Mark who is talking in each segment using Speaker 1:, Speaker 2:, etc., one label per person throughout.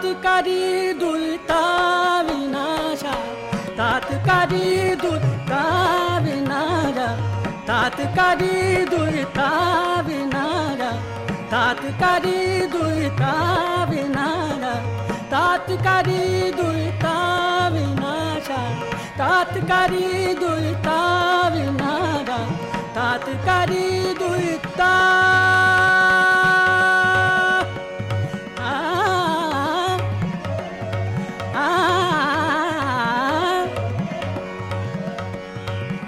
Speaker 1: तात्कारी दुलता विनाशा तात्कारी दुलता विनाशा तात्कारी दुलता विनाशा तात्कारी दुलता विनाशा तात्कारी दुलता विनाशा तात्कारी दुलता विनाशा तात्कारी दुलता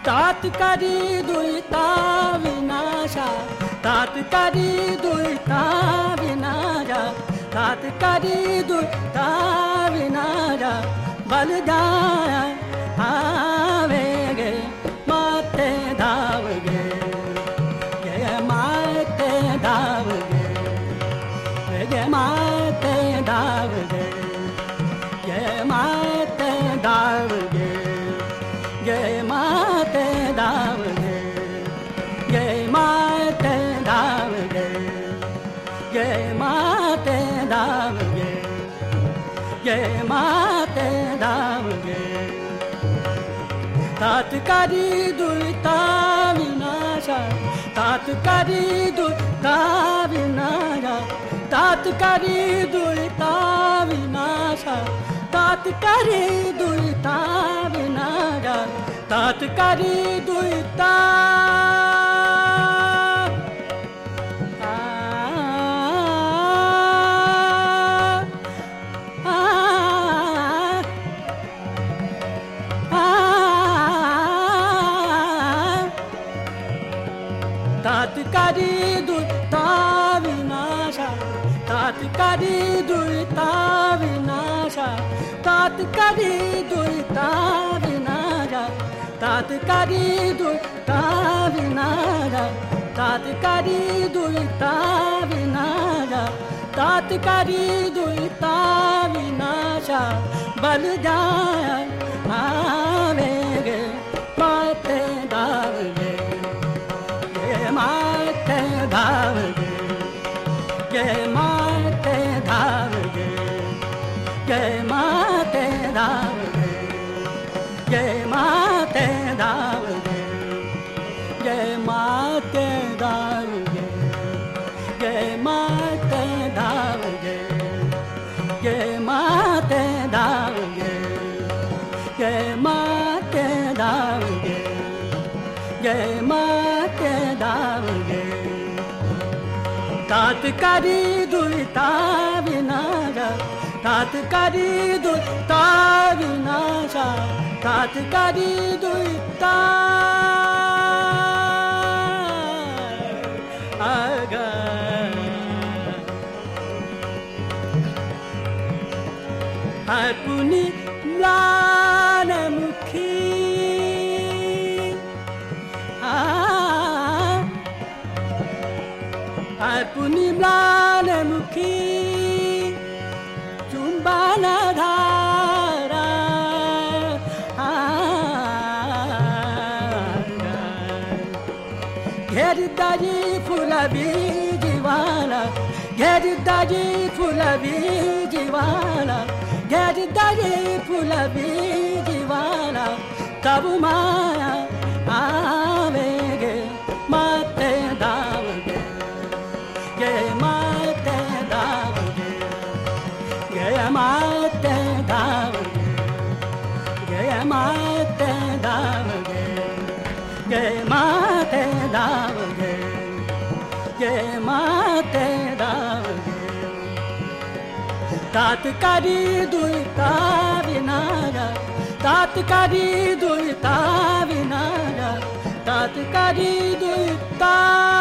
Speaker 1: तात्करी दुता विनाशा तात्करी दुता विनाशा तात्करी दुता विनाशा बलदा आवेगे माते धावगे जय माते धावगे जय माते धावगे जय माते धावगे राम गे गे माते राम गे तातकारी दुर्ताम नाशा तातकारी दुर्ताम नाशा तातकारी दुर्ताम नाशा तातकारी दुर्ताम नाशा तातकारी दुर्ताम तातकरी दुर्ता વિનાશા તાતકરી દુर्ता વિનાશા તાતકરી દુर्ता વિનાશા તાતકરી દુर्ता વિનાશા તાતકરી દુर्ता વિનાગા તાતકરી દુर्ता વિનાગા તાતકરી દુर्ता વિનાશા બલગા तात करी दुर्ताविनाशा तात करी दुर्ताविनाशा तात करी दुर्ता आगा पुनि ला पुनिम्लानमुखी चुम्बानधारा घेरिदाजी फुलबी जीवाना घेरिदाजी फुलबी जीवाना घेरिदाजी फुलबी जीवाना तब माँ Tate querido e tave nada, tate querido e tave nada, tate querido e tave